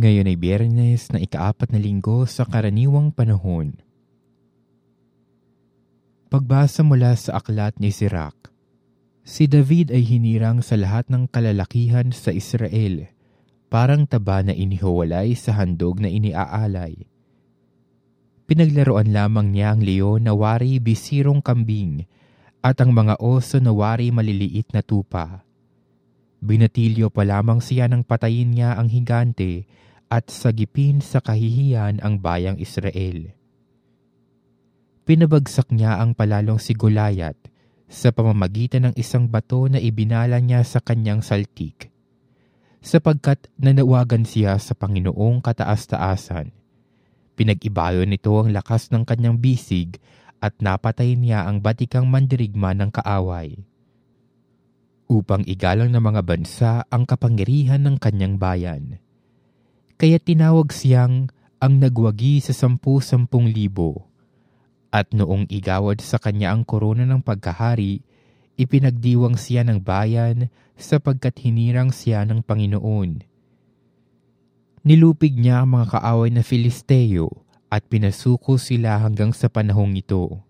Ngayon ay biyernes na ikaapat na linggo sa karaniwang panahon. Pagbasa mula sa aklat ni Sirach, si David ay hinirang sa lahat ng kalalakihan sa Israel, parang taba na inihiwalay sa handog na iniaalay. Pinaglaruan lamang niya ang leon na wari bisirong kambing at ang mga oso na wari maliliit na tupa. Binatilyo pa lamang siya nang patayin niya ang higante at sagipin sa kahihiyan ang bayang Israel. Pinabagsak niya ang palalong si Gulayat sa pamamagitan ng isang bato na ibinala niya sa kanyang saltik, sapagkat nanawagan siya sa Panginoong kataas-taasan. Pinag-ibayo nito ang lakas ng kanyang bisig at napatay niya ang batikang mandirigma ng kaaway. Upang igalang ng mga bansa ang kapangyarihan ng kanyang bayan. Kaya tinawag siyang ang nagwagi sa sampu-sampung libo at noong igawad sa kanya ang korona ng pagkahari, ipinagdiwang siya ng bayan sapagkat hinirang siya ng Panginoon. Nilupig niya ang mga kaaway na Filisteo at pinasuko sila hanggang sa panahong ito.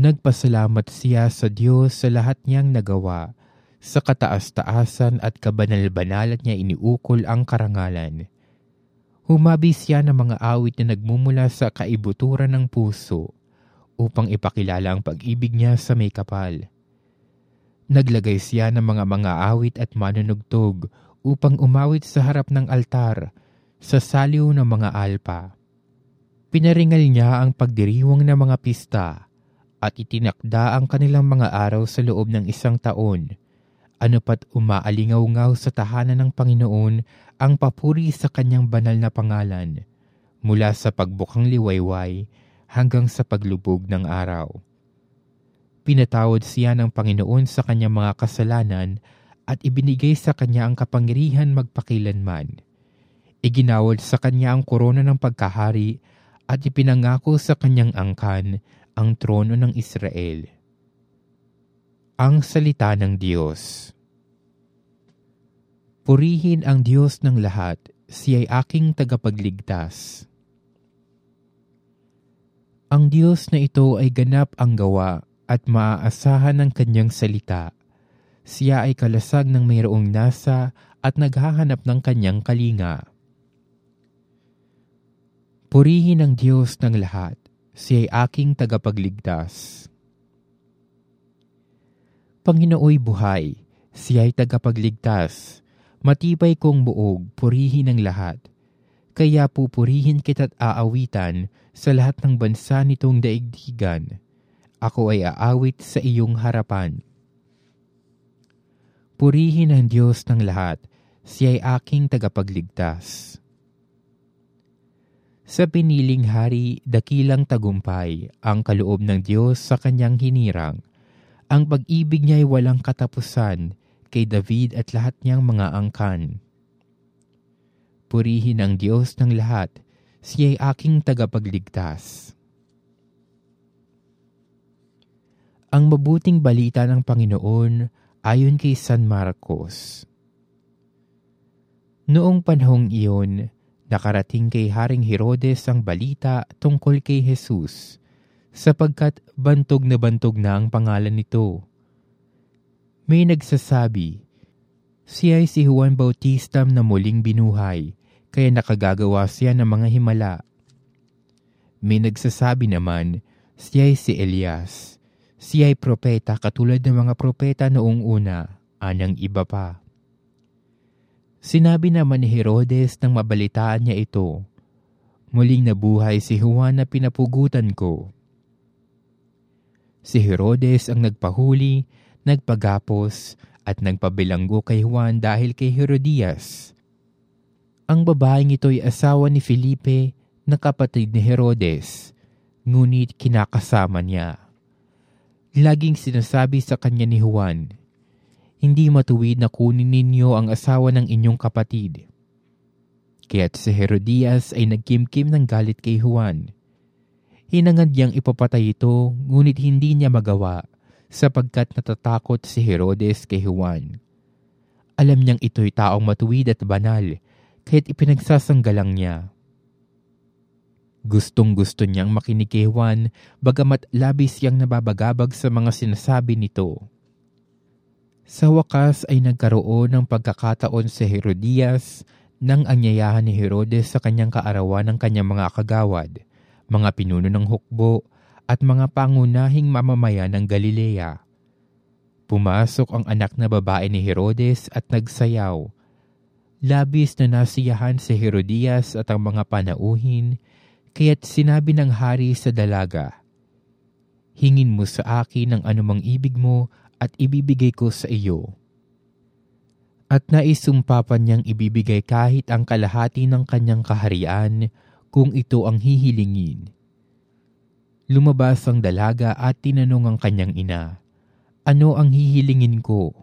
Nagpasalamat siya sa Diyos sa lahat niyang nagawa, sa kataas-taasan at kabanal-banalat niya iniukol ang karangalan Humabi siya ng mga awit na nagmumula sa kaibuturan ng puso upang ipakilala ang pag-ibig niya sa may kapal. Naglagay siya ng mga mga awit at manunugtog upang umawit sa harap ng altar sa saliw ng mga alpa. Pinaringal niya ang pagdiriwang ng mga pista at itinakda ang kanilang mga araw sa loob ng isang taon ano pat umaalingaw-ngaw sa tahanan ng Panginoon ang papuri sa kanyang banal na pangalan, mula sa pagbukang liwayway hanggang sa paglubog ng araw. Pinatawad siya ng Panginoon sa kanyang mga kasalanan at ibinigay sa kanya ang kapangyarihan magpakilanman. Iginawad sa kanya ang korona ng pagkahari at ipinangako sa kanyang angkan ang trono ng Israel. Ang Salita ng Diyos Purihin ang Diyos ng lahat, siya'y aking tagapagligtas. Ang Diyos na ito ay ganap ang gawa at maaasahan ng kanyang salita. Siya ay kalasag ng mayroong nasa at naghahanap ng kanyang kalinga. Purihin ang Diyos ng lahat, siya'y aking tagapagligtas. Panginooy buhay, siya'y tagapagligtas. Matibay kong buog, purihin ang lahat. Kaya pupurihin kita't aawitan sa lahat ng bansa nitong daigdigan. Ako ay aawit sa iyong harapan. Purihin ang Diyos ng lahat, siya'y aking tagapagligtas. Sa piniling hari, dakilang tagumpay ang kaloob ng Diyos sa kanyang hinirang ang pag-ibig niya ay walang katapusan kay David at lahat niyang mga angkan. Purihin ang Diyos ng lahat, siya'y aking tagapagligtas. Ang mabuting balita ng Panginoon ayon kay San Marcos. Noong panahong iyon, nakarating kay Haring Herodes ang balita tungkol kay Jesus sapagkat bantog na bantog na ang pangalan nito. May nagsasabi, siya ay si Juan Bautista na muling binuhay, kaya nakagagawa siya ng mga himala. May nagsasabi naman, siya ay si Elias. Siya ay propeta katulad ng mga propeta noong una, anang iba pa. Sinabi naman ni Herodes nang mabalitaan niya ito, Muling nabuhay si Juan na pinapugutan ko Si Herodes ang nagpahuli, nagpagapos, at nagpabilanggo kay Juan dahil kay Herodias. Ang babaeng ito ay asawa ni Felipe na kapatid ni Herodes, ngunit kinakasama niya. Laging sinasabi sa kanya ni Juan, Hindi matuwid na kunin ninyo ang asawa ng inyong kapatid. Kaya't si Herodias ay nagkimkim ng galit kay Juan Hinangad niyang ipapatay ito, ngunit hindi niya magawa sapagkat natatakot si Herodes kay Juan. Alam niyang ito'y taong matuwid at banal, kaya't ipinagsasanggalang niya. Gustong gusto niyang makinig kay Juan bagamat labis siyang nababagabag sa mga sinasabi nito. Sa wakas ay nagkaroon ng pagkakataon si Herodias nang anyayahan ni Herodes sa kanyang kaarawan ng kanyang mga kagawad, mga pinuno ng hukbo at mga pangunahing mamamayan ng Galilea. Pumasok ang anak na babae ni Herodes at nagsayaw. Labis na nasiyahan si Herodias at ang mga panauhin Kaya't sinabi ng hari sa dalaga, Hingin mo sa akin ang anumang ibig mo at ibibigay ko sa iyo. At naisumpa pa niyang ibibigay kahit ang kalahati ng kanyang kaharian kung ito ang hihilingin. Lumabas ang dalaga at tinanong ang kanyang ina, Ano ang hihilingin ko?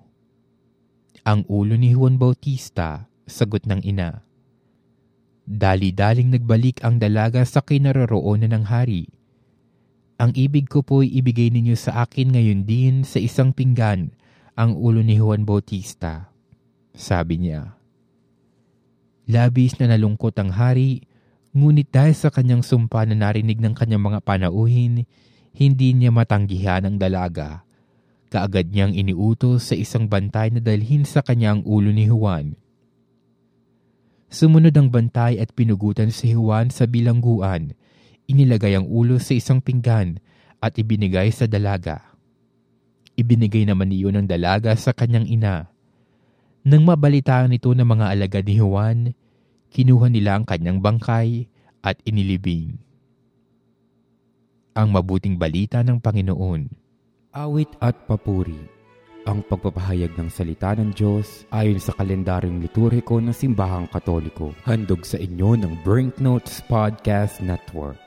Ang ulo ni Juan Bautista, sagot ng ina. Dali-daling nagbalik ang dalaga sa kinaroroonan ng hari. Ang ibig ko po'y ibigay ninyo sa akin ngayon din sa isang pinggan ang ulo ni Juan Bautista. Sabi niya. Labis na nalungkot ang hari, ngunit dahil sa kanyang sumpa na narinig ng kanyang mga panauhin, hindi niya matanggihan ang dalaga. Kaagad niyang iniutos sa isang bantay na dalhin sa kanyang ulo ni Juan Sumunod ang bantay at pinugutan si Juan sa bilangguan. Inilagay ang ulo sa isang pinggan at ibinigay sa dalaga. Ibinigay naman iyon ng dalaga sa kanyang ina. Nang mabalitaan nito ng mga alagad ni Juan, kinuha nila ang kanyang bangkay at inilibing. Ang mabuting balita ng Panginoon. Awit at papuri ang pagpapahayag ng salita ng Diyos ayon sa kalendaryong liturhiko ng Simbahang Katoliko. Handog sa inyo ng Brinknotes Podcast Network.